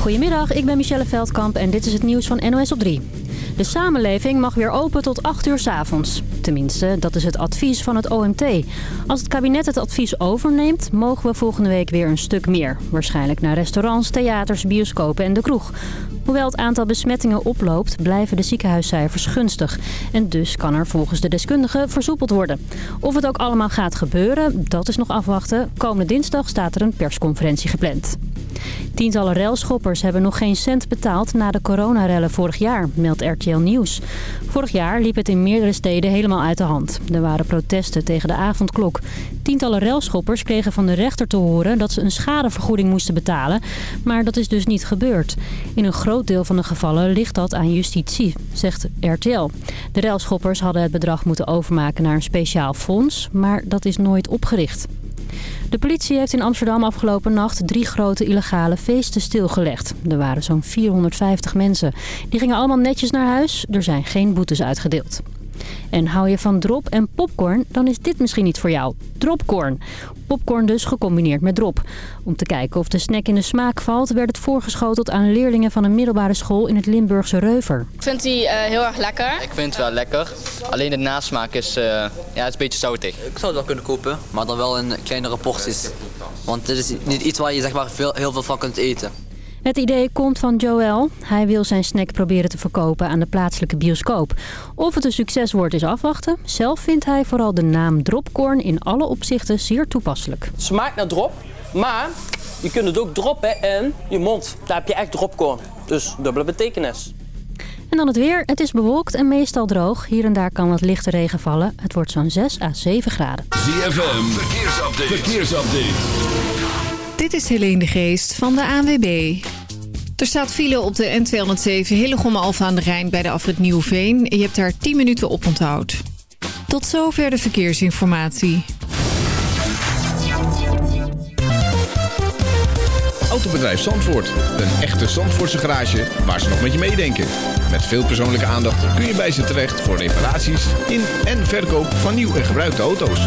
Goedemiddag, ik ben Michelle Veldkamp en dit is het nieuws van NOS op 3. De samenleving mag weer open tot 8 uur s avonds. Tenminste, dat is het advies van het OMT. Als het kabinet het advies overneemt, mogen we volgende week weer een stuk meer. Waarschijnlijk naar restaurants, theaters, bioscopen en de kroeg. Hoewel het aantal besmettingen oploopt, blijven de ziekenhuiscijfers gunstig. En dus kan er volgens de deskundigen versoepeld worden. Of het ook allemaal gaat gebeuren, dat is nog afwachten. Komende dinsdag staat er een persconferentie gepland. Tientallen railschoppers hebben nog geen cent betaald na de coronarellen vorig jaar, meldt RTL Nieuws. Vorig jaar liep het in meerdere steden helemaal uit de hand. Er waren protesten tegen de avondklok. Tientallen railschoppers kregen van de rechter te horen dat ze een schadevergoeding moesten betalen. Maar dat is dus niet gebeurd. In een groot deel van de gevallen ligt dat aan justitie, zegt RTL. De railschoppers hadden het bedrag moeten overmaken naar een speciaal fonds, maar dat is nooit opgericht. De politie heeft in Amsterdam afgelopen nacht drie grote illegale feesten stilgelegd. Er waren zo'n 450 mensen. Die gingen allemaal netjes naar huis. Er zijn geen boetes uitgedeeld. En hou je van drop en popcorn, dan is dit misschien niet voor jou. Dropcorn. Popcorn dus gecombineerd met drop. Om te kijken of de snack in de smaak valt... werd het voorgeschoteld aan leerlingen van een middelbare school in het Limburgse Reuver. Ik vind die uh, heel erg lekker. Ik vind het wel lekker. Alleen de nasmaak is, uh, ja, het is een beetje zoutig. Ik zou het wel kunnen kopen, maar dan wel in kleinere porties. Want het is niet iets waar je zeg maar, veel, heel veel van kunt eten. Het idee komt van Joël. Hij wil zijn snack proberen te verkopen aan de plaatselijke bioscoop. Of het een succes wordt is afwachten. Zelf vindt hij vooral de naam Dropcorn in alle opzichten zeer toepasselijk. Het smaakt naar drop, maar je kunt het ook droppen in je mond. Daar heb je echt dropcorn. Dus dubbele betekenis. En dan het weer. Het is bewolkt en meestal droog. Hier en daar kan wat lichte regen vallen. Het wordt zo'n 6 à 7 graden. ZFM, verkeersupdate. verkeersupdate. Dit is Helene de Geest van de ANWB. Er staat file op de N207 Hillegom Alfa aan de Rijn bij de afrit Nieuwveen. Je hebt daar 10 minuten op onthoud. Tot zover de verkeersinformatie. Autobedrijf Zandvoort. Een echte Zandvoortse garage waar ze nog met je meedenken. Met veel persoonlijke aandacht kun je bij ze terecht voor reparaties in en verkoop van nieuw en gebruikte auto's.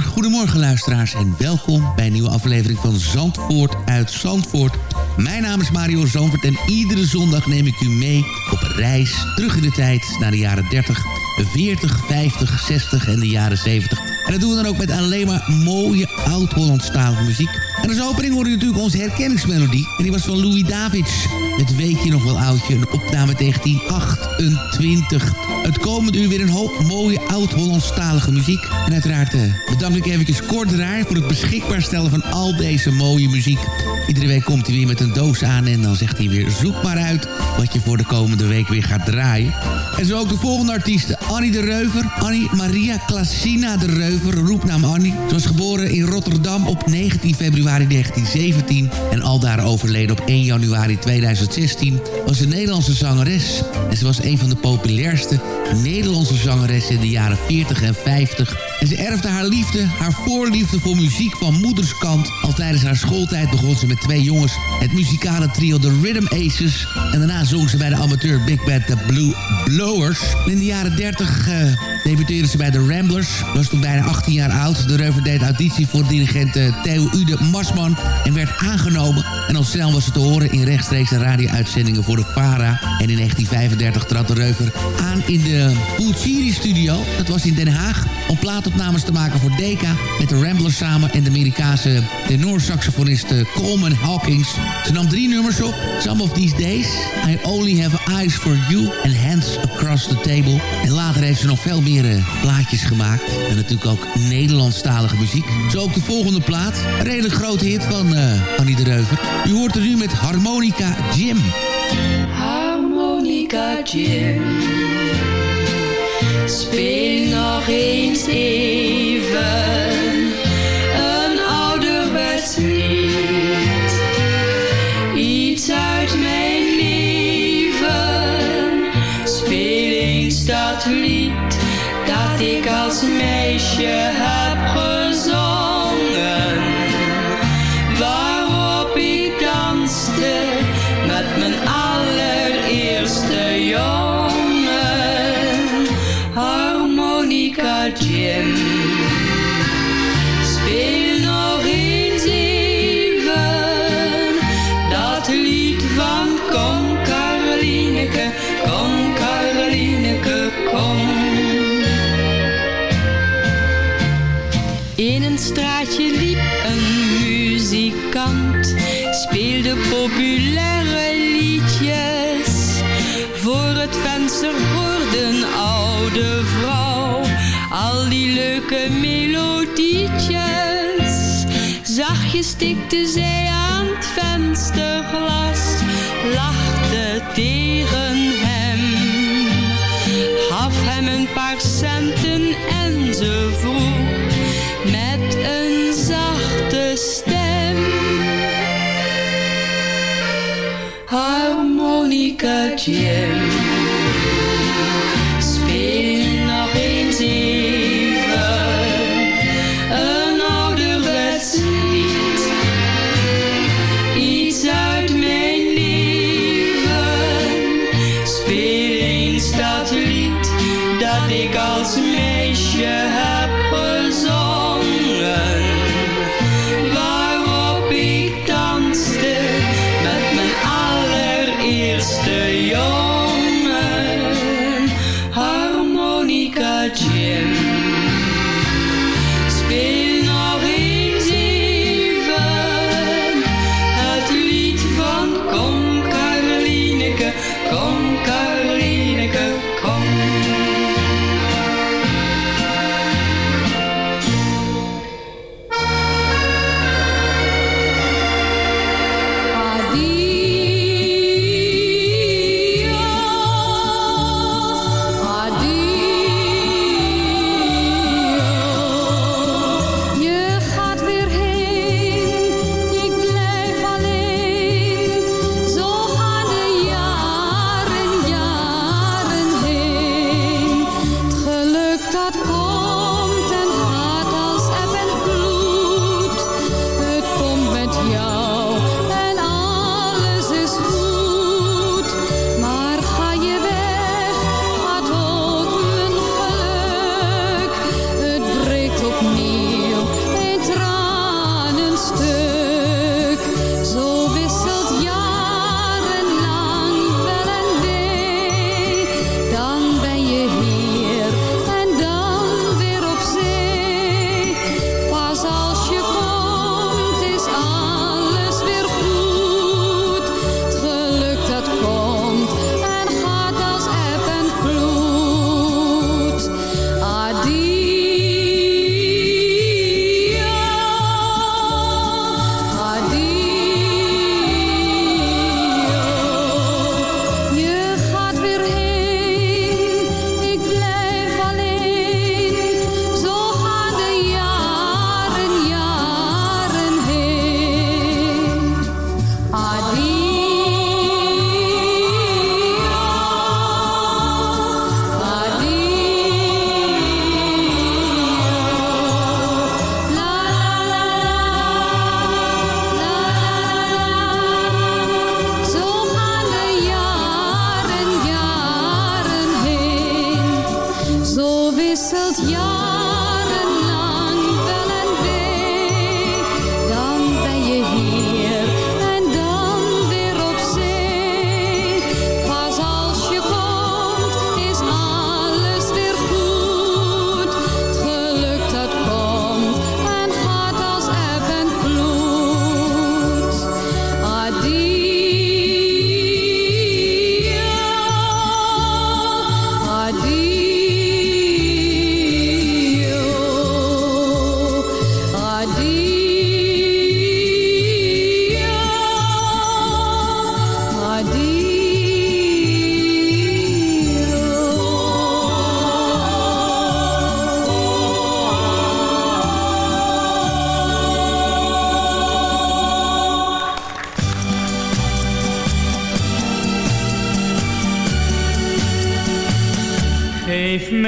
Goedemorgen luisteraars en welkom bij een nieuwe aflevering van Zandvoort uit Zandvoort. Mijn naam is Mario Zandvoort en iedere zondag neem ik u mee op reis terug in de tijd naar de jaren 30, 40, 50, 60 en de jaren 70. En dat doen we dan ook met alleen maar mooie oud-Hollandstalige muziek. En als opening hoorde natuurlijk onze herkenningsmelodie. En die was van Louis Davids. Het weet je nog wel oudje, een opname 1928. Het komende uur weer een hoop mooie oud-Hollandstalige muziek. En uiteraard eh, bedank ik eventjes Kort Draar voor het beschikbaar stellen van al deze mooie muziek. Iedere week komt hij weer met een doos aan en dan zegt hij weer zoek maar uit wat je voor de komende week weer gaat draaien. En zo ook de volgende artiesten. Annie de Reuver. Annie Maria Klasina de Reuver, roepnaam Annie. Ze was geboren in Rotterdam op 19 februari 1917 en aldaar overleden op 1 januari 2016. Was een Nederlandse zangeres. En ze was een van de populairste Nederlandse zangeressen in de jaren 40 en 50. En ze erfde haar liefde, haar voorliefde voor muziek van moederskant. Al tijdens haar schooltijd begon ze met twee jongens het muzikale trio The Rhythm Aces. En daarna zong ze bij de amateur big band The Blue Blowers. In de jaren 30 uh, debuteerde ze bij de Ramblers. Was toen bijna 18 jaar oud. De Reuver deed auditie voor dirigent uh, Theo Ude Masman en werd aangenomen. En al snel was ze te horen in rechtstreekse radio-uitzendingen voor de VARA. En in 1935 trad de Reuver aan in de Pulciri Studio. Dat was in Den Haag. Om plaatopnames te maken voor Decca. Met de Ramblers samen en de Amerikaanse tenorsaxofonist uh, Coleman Hawkins. Ze nam drie nummers op. Some of These Days. I Only Have Eyes For You. En Hands Across the Table. En later heeft ze nog veel meer uh, plaatjes gemaakt. En natuurlijk ook Nederlandstalige muziek. Zo ook de volgende plaat. Redelijk grote hit van uh, Annie de Reuver. U hoort er nu met Harmonica Jim. Harmonica Jim. Speel nog eens even een ouderwets lied. Iets uit mijn leven. Speel eens dat lied dat ik als meisje heb gehoord. Stikte zij aan het vensterglas, lachte tegen hem. Gaf hem een paar centen en ze vroeg met een zachte stem. Harmonica Jim.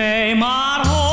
mij maar hoor.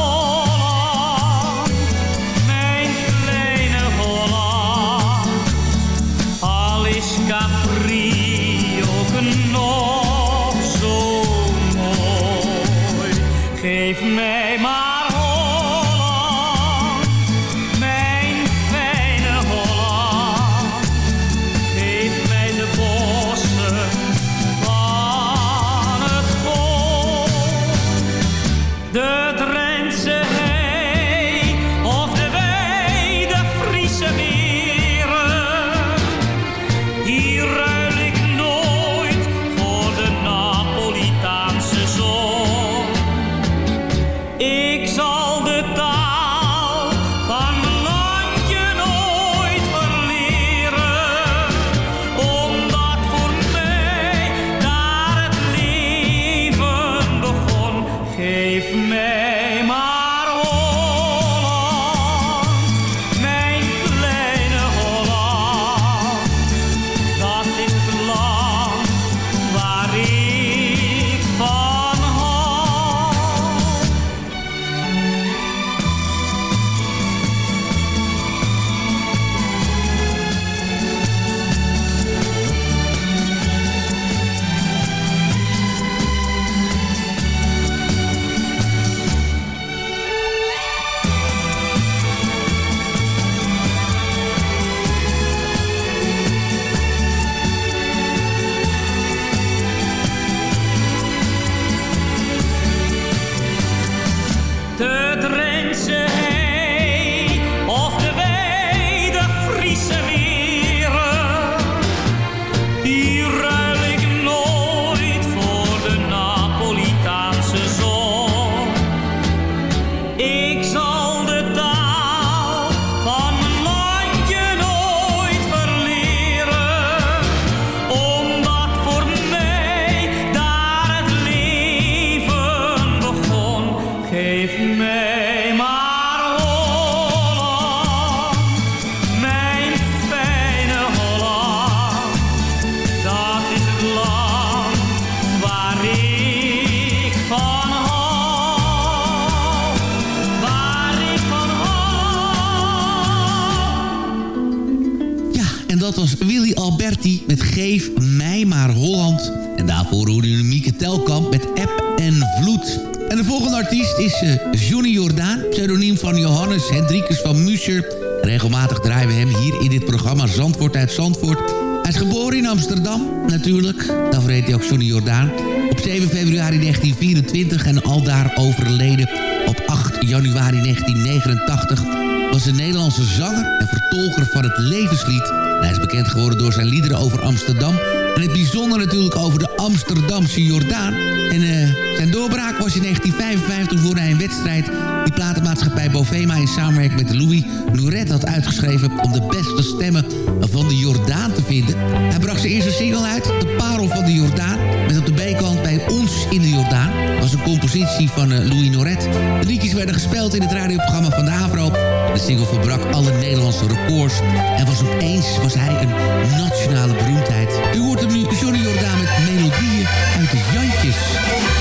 Dat was Willy Alberti met Geef mij maar Holland. En daarvoor hoorde u Mieke Telkamp met App en Vloed. En de volgende artiest is eh, Johnny Jordaan, pseudoniem van Johannes Hendrikus van Muscher. Regelmatig draaien we hem hier in dit programma Zandvoort uit Zandvoort. Hij is geboren in Amsterdam, natuurlijk. Daarvoor heet hij ook Johnny Jordaan. Op 7 februari 1924 en aldaar overleden op 8 januari 1989 was een Nederlandse zanger en vertolker van het levenslied. En hij is bekend geworden door zijn liederen over Amsterdam. En het bijzonder natuurlijk over de Amsterdamse Jordaan. En eh, zijn doorbraak was in 1955 voor hij een wedstrijd... die platenmaatschappij Bovema in samenwerking met Louis Nouret had uitgeschreven... om de beste stemmen van de Jordaan te vinden. Hij bracht zijn eerste single uit, De Parel van de Jordaan... met op de B-kant bij ons in de Jordaan. Was een compositie van eh, Louis Nouret. De liedjes werden gespeeld in het radioprogramma van de Avro. De single verbrak alle Nederlandse records... en was opeens was hij een nationale beroemdheid. U hoort hem nu, Johnny Jordaan met melodieën uit de Jantjes.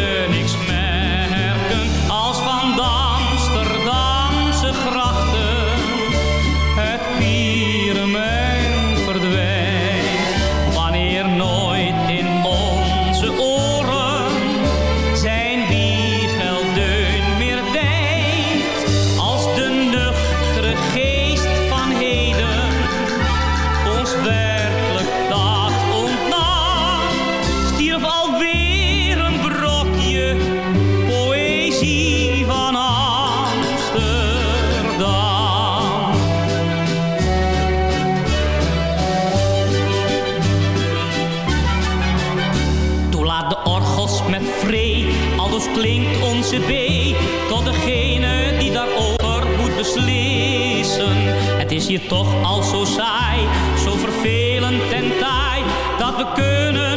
kachels met vree. Alles klinkt onze B tot degene die daarover moet beslissen. Het is hier toch al zo saai, zo vervelend en taai, dat we kunnen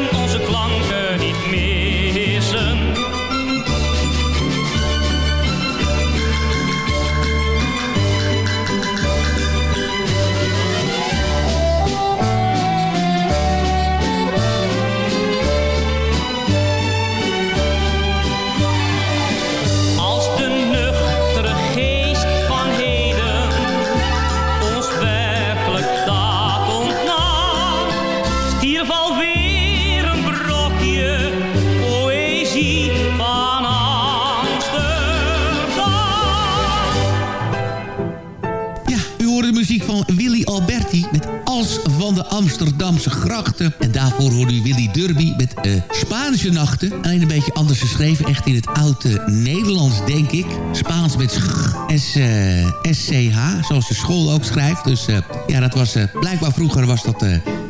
Amsterdamse grachten. En daarvoor hoorde u Willy Derby met eh, Spaanse nachten. Alleen een beetje anders geschreven, echt in het oude Nederlands, denk ik. Spaans met S, uh, SCH, zoals de school ook schrijft. Dus uh, ja, dat was blijkbaar vroeger was dat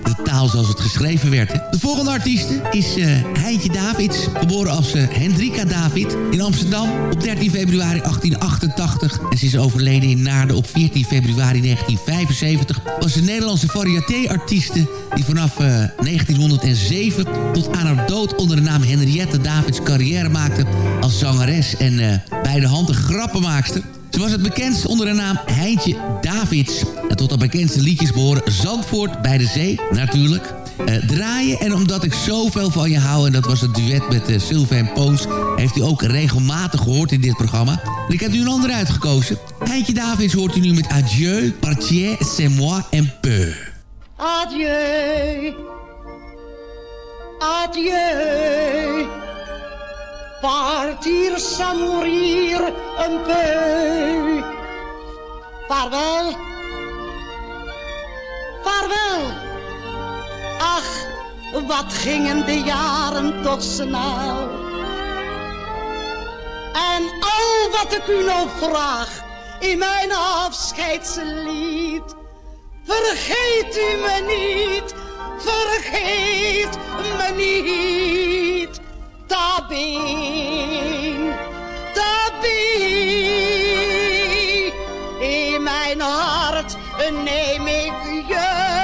de taal zoals het geschreven werd. De volgende artieste is uh, Heintje Davids, geboren als uh, Hendrika David in Amsterdam op 13 februari 1888. En ze is overleden in Naarden op 14 februari 1975. Was een Nederlandse variété-artieste die vanaf uh, 1907 tot aan haar dood onder de naam Henriette Davids carrière maakte als zangeres en bij de hand een grappenmaakster. Ze was het bekendst onder de naam Heintje Davids. En tot de bekendste liedjes behoren Zandvoort bij de zee, natuurlijk. Uh, draaien en omdat ik zoveel van je hou... en dat was het duet met uh, Sylvain Poos... heeft u ook regelmatig gehoord in dit programma. En ik heb nu een ander uitgekozen. Heintje Davids hoort u nu met Adieu, Partier, c'est moi un peu. Adieu, adieu partir sans mourir un peu. Vaarwel, vaarwel. Ach, wat gingen de jaren toch snel. En al wat ik u nog vraag in mijn afscheidslied. Vergeet u me niet, vergeet me niet. Tabin, Tabin, in mijn hart neem ik jullie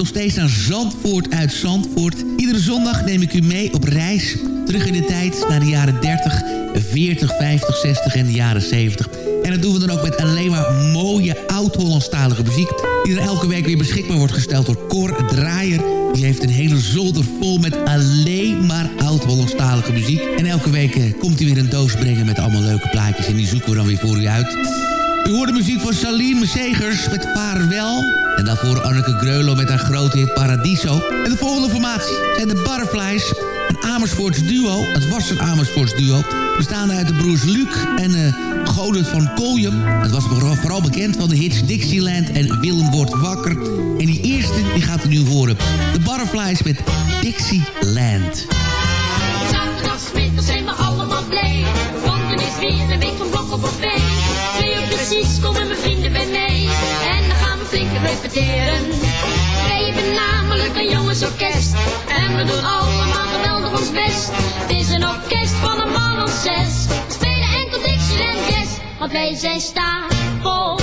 nog steeds naar Zandvoort uit Zandvoort. Iedere zondag neem ik u mee op reis. Terug in de tijd naar de jaren 30, 40, 50, 60 en de jaren 70. En dat doen we dan ook met alleen maar mooie oud-Hollandstalige muziek... die er elke week weer beschikbaar wordt gesteld door Cor Draaier. Die heeft een hele zolder vol met alleen maar oud-Hollandstalige muziek. En elke week eh, komt hij weer een doos brengen met allemaal leuke plaatjes... en die zoeken we dan weer voor u uit. U hoort de muziek van Saline Segers met Vaarwel. En daarvoor Anneke Greulow met haar grote hit Paradiso. En de volgende formatie zijn de Butterflies. Een Amersfoorts duo. Het was een Amersfoorts duo. Bestaande uit de broers Luc en uh, Godert van Koljum. Het was vooral bekend van de hits Dixieland en Willem wordt wakker. En die eerste die gaat u nu horen. De Butterflies met Dixieland. Zaterdagmiddag zijn we allemaal blij. Want er is weer een week van blok op. repeteren. Hebben namelijk een jongensorkest. En we doen allemaal geweldig ons best. Het is een orkest van een man of zes. We spelen enkel Dixieland Jazz. Want wij zijn stapel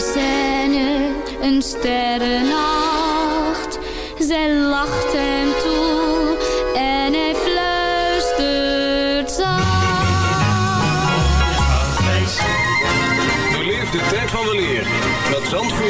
de Seine, een sterrennacht. Zij lacht hem toe en hij fluistert zacht. Beleef de tijd van weleer met Zandvoort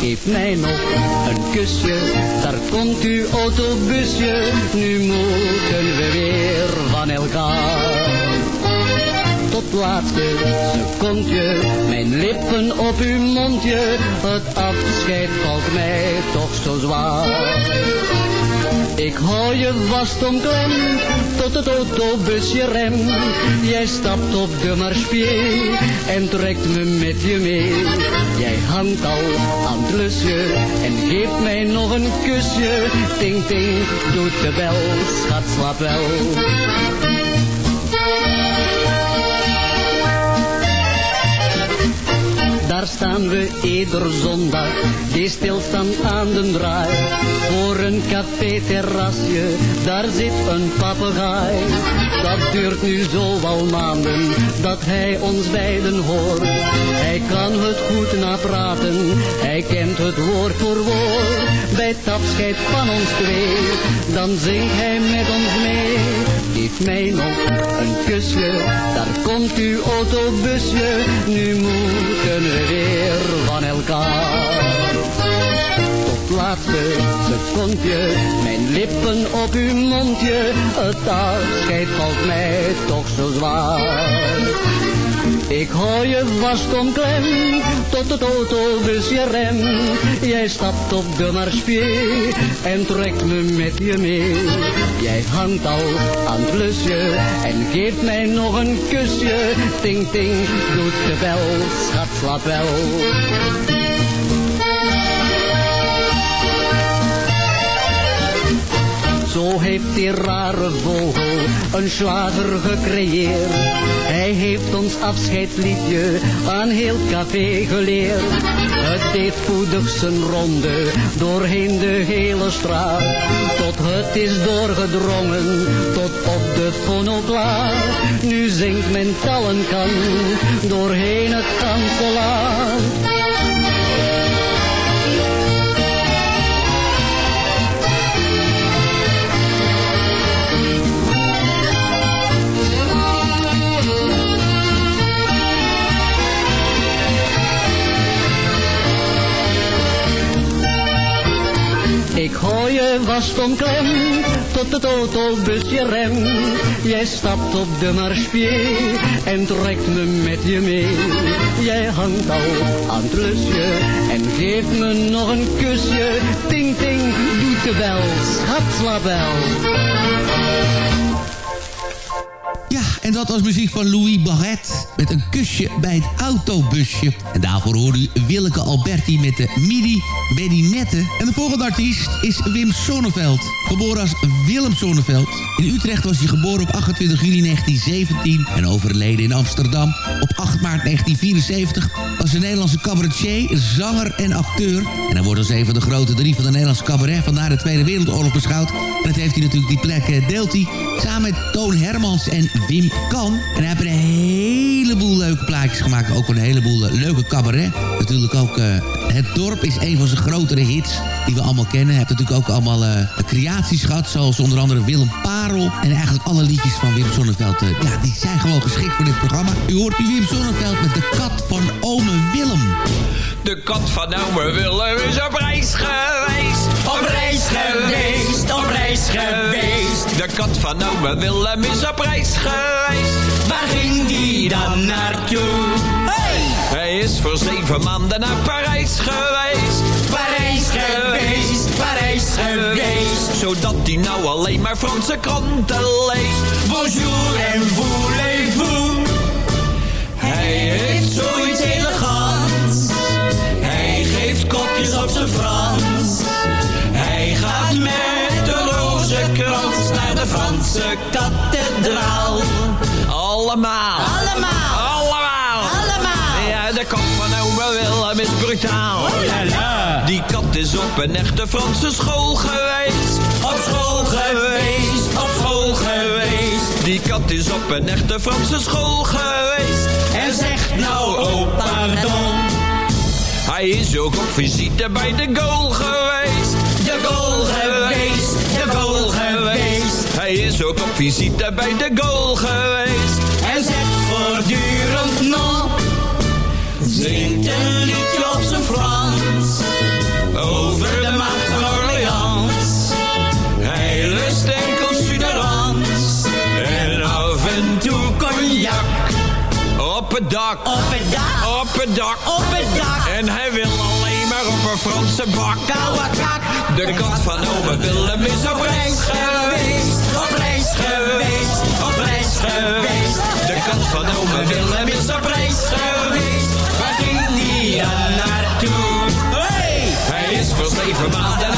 Geef mij nog een kusje, daar komt uw autobusje, nu moeten we weer van elkaar. Tot laatste secondje, mijn lippen op uw mondje, het afscheid valt mij toch zo zwaar. Ik hou je vast omklem, tot het autobusje rem. Jij stapt op de marspier en trekt me met je mee. Jij hangt al aan het lusje en geeft mij nog een kusje. Ting ting, doet de bel, schat slaap wel. Daar staan we ieder zondag, die stilstaan aan de draai. Voor een café-terrasje, daar zit een papegaai. Dat duurt nu zo maanden, dat hij ons beiden hoort. Hij kan het goed napraten, hij kent het woord voor woord. Bij het afscheid van ons twee, dan zingt hij met ons mee. Geef mij nog een kusje, daar komt uw autobusje. Nu moeten we weer van elkaar. Tot laatste secondje, mijn lippen op uw mondje. Het afscheid valt mij toch zo zwaar. Ik hou je vast omklem, tot het autobusje rem. Jij stapt op de marspier en trekt me met je mee. Jij hangt al aan het lusje en geeft mij nog een kusje. Ting ting, doet de bel, schat slaap wel. Zo heeft die rare vogel een slager gecreëerd. Hij heeft ons afscheidsliedje aan heel café geleerd. Het deed spoedig zijn ronde doorheen de hele straat. Tot het is doorgedrongen tot op de fonoplaat. Nu zingt men tallenkan doorheen het ganse Ik hou je vast omklem, tot het autobusje rem. Jij stapt op de marspier en trekt me met je mee. Jij hangt al aan het lusje en geeft me nog een kusje. Ting ting, doet de bel, schat. En dat was muziek van Louis Barret met een kusje bij het autobusje. En daarvoor hoorde u Willeke Alberti met de Midi Bedinette. En de volgende artiest is Wim Sonneveld. Geboren als Willem Sonneveld. In Utrecht was hij geboren op 28 juli 1917 en overleden in Amsterdam. Op 8 maart 1974 was een Nederlandse cabaretier, zanger en acteur. En hij wordt als een van de grote drie van de Nederlandse cabaret van na de Tweede Wereldoorlog beschouwd. En dat heeft hij natuurlijk die plek eh, deelt hij samen met Toon Hermans en Wim Kan. En hij heeft een heleboel leuke plaatjes gemaakt. Ook een heleboel eh, leuke cabaret. Natuurlijk ook eh, Het Dorp is een van zijn grotere hits die we allemaal kennen. Hij heeft natuurlijk ook allemaal eh, creaties gehad. Zoals onder andere Willem Parel. En eigenlijk alle liedjes van Wim Sonneveld. ja, die zijn gewoon geschikt voor dit programma. U hoort nu Wim Sonneveld met de kat van ome Willem. De kat van ome Willem is op reis geweest. Op reis geweest, op reis geweest. De kat van ome Willem is op reis geweest. Waar ging die dan naartoe? Hey! Hij is voor zeven maanden naar Parijs geweest. Parijs geweest, Parijs geweest. Zodat hij nou alleen maar Franse kranten leest. Bonjour en voulez-vous. Hij heeft zoiets elegants. Hij geeft kopjes op zijn Frans. Franse kathedraal. Allemaal. Allemaal. Allemaal. Allemaal. Ja, de kat van ome Willem is brutaal. Oh la la. Die kat is op een echte Franse school geweest. Op school geweest. Op school geweest. Die kat is op een echte Franse school geweest. En zegt nou, oh pardon. Hij is ook op visite bij de goal geweest. Hij is ook op visite bij de goal geweest. En zegt voortdurend nog. Zingt een liedje op zijn Frans. Over de macht van Orleans. Hij lust enkel suderans. En af en toe cognac. Op het dak. Op het dak. Op het dak. Op het dak. En hij wil alleen maar op een Franse bak. De kat van ome Willem is op reis geweest. Is op reis geweest. Waar ging die dan naartoe? Hey! Hij is voor zeven maanden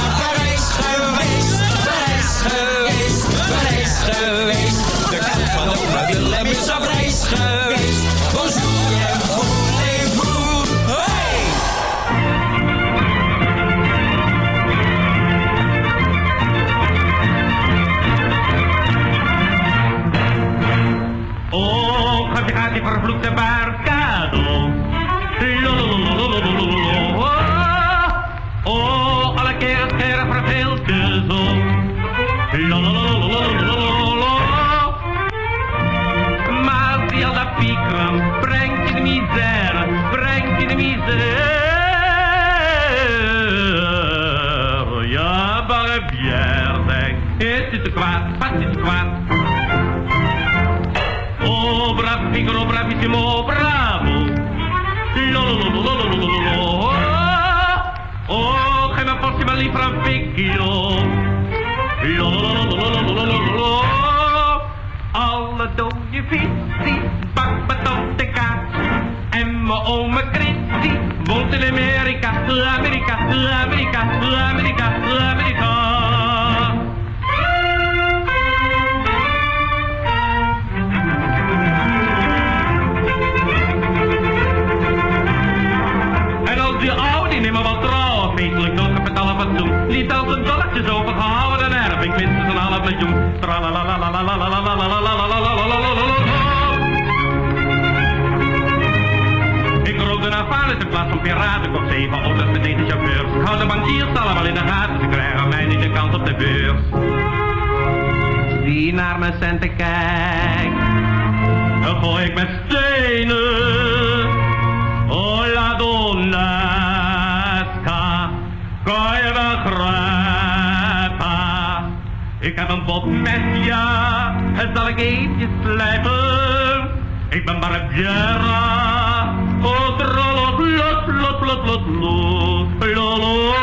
Ik heb een bot met ja, het zal ik eentje slijpen. Ik ben Barbiera, oh trollo, lot, lot, lot, lot, lot, lolo.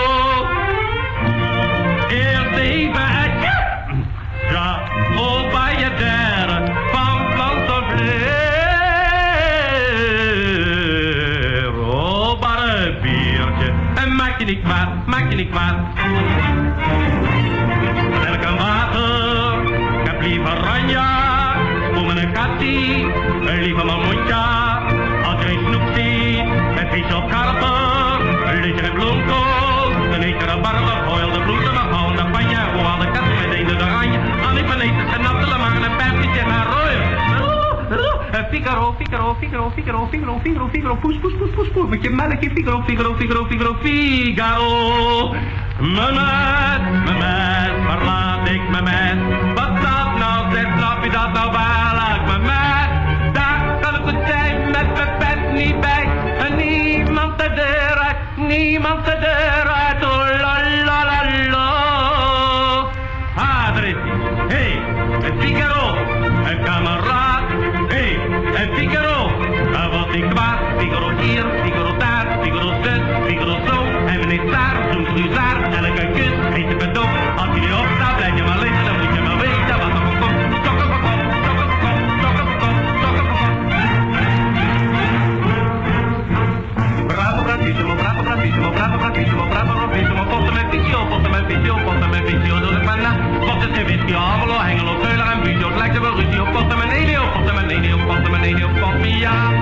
Eerst even het, ja, oh Bayadère, van plant tot vleer. en maak je niet kwaad, maak je niet kwaad. Mijn kattie, liever mijn mondja. Als je een snoep ziet, met vis of karper, lees je een bloemkool, dan eet je een barbe, gooi de bloed en dan hou de panja, hoe alle katten met een de oranje, aan ik ben eten, en natte en een pijpje naar rooien. Eh, Figaro, Figaro, Figaro, Figaro, Figaro, Figaro, Figaro, poes, poes, poes, poes, poes, met je melkje, Figaro, Figaro, Figaro, Figaro, Figaro. Mijn meid, mijn meid, waar laat ik mijn meid? Snap je dat nou waarlijk, mijn meid? Daar kan ik goed zijn, met mijn pet niet bij. En niemand de deur uit, niemand de deur bravissimo. Posten met visio, posten met visio, posten met visio. Doe ik maar na. Posten zijn whisky, Havelo, Hengelo, Keuler en er wel ruzie op. Met Elio, met Elio, met Elio, met ja.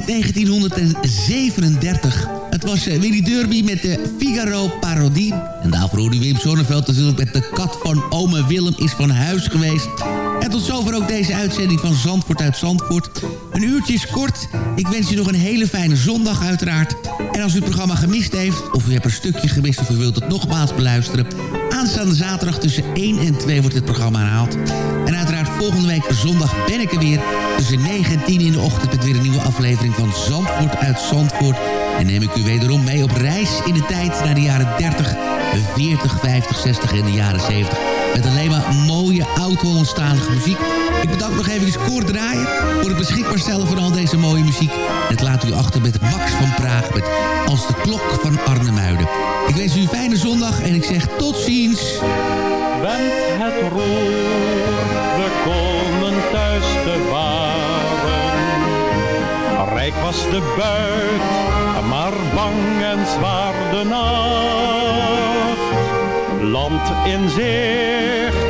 Uit 1937. Het was eh, Willy Derby met de Figaro parodie. En daarvoor hoorde Wim Sonneveld natuurlijk met de kat van ome Willem is van huis geweest. En tot zover ook deze uitzending van Zandvoort uit Zandvoort. Een uurtje is kort. Ik wens u nog een hele fijne zondag uiteraard. En als u het programma gemist heeft, of u hebt een stukje gemist... of u wilt het nogmaals beluisteren... aanstaande zaterdag tussen 1 en 2 wordt het programma herhaald. En uiteraard volgende week zondag ben ik er weer... tussen 9 en 10 in de ochtend met weer een nieuwe aflevering van Zandvoort uit Zandvoort... En neem ik u wederom mee op reis in de tijd naar de jaren 30, 40, 50, 60 en de jaren 70. Met alleen maar mooie oud-Hollandstalige muziek. Ik bedank nog even Koord Draaien voor het beschikbaar stellen van al deze mooie muziek. Het laat u achter met Max van Praag met Als de Klok van Arnhemuiden. Ik wens u een fijne zondag en ik zeg tot ziens. Wend het roer, we komen thuis te varen. Rijk was de buit, maar bang en zwaar de nacht. Land in zicht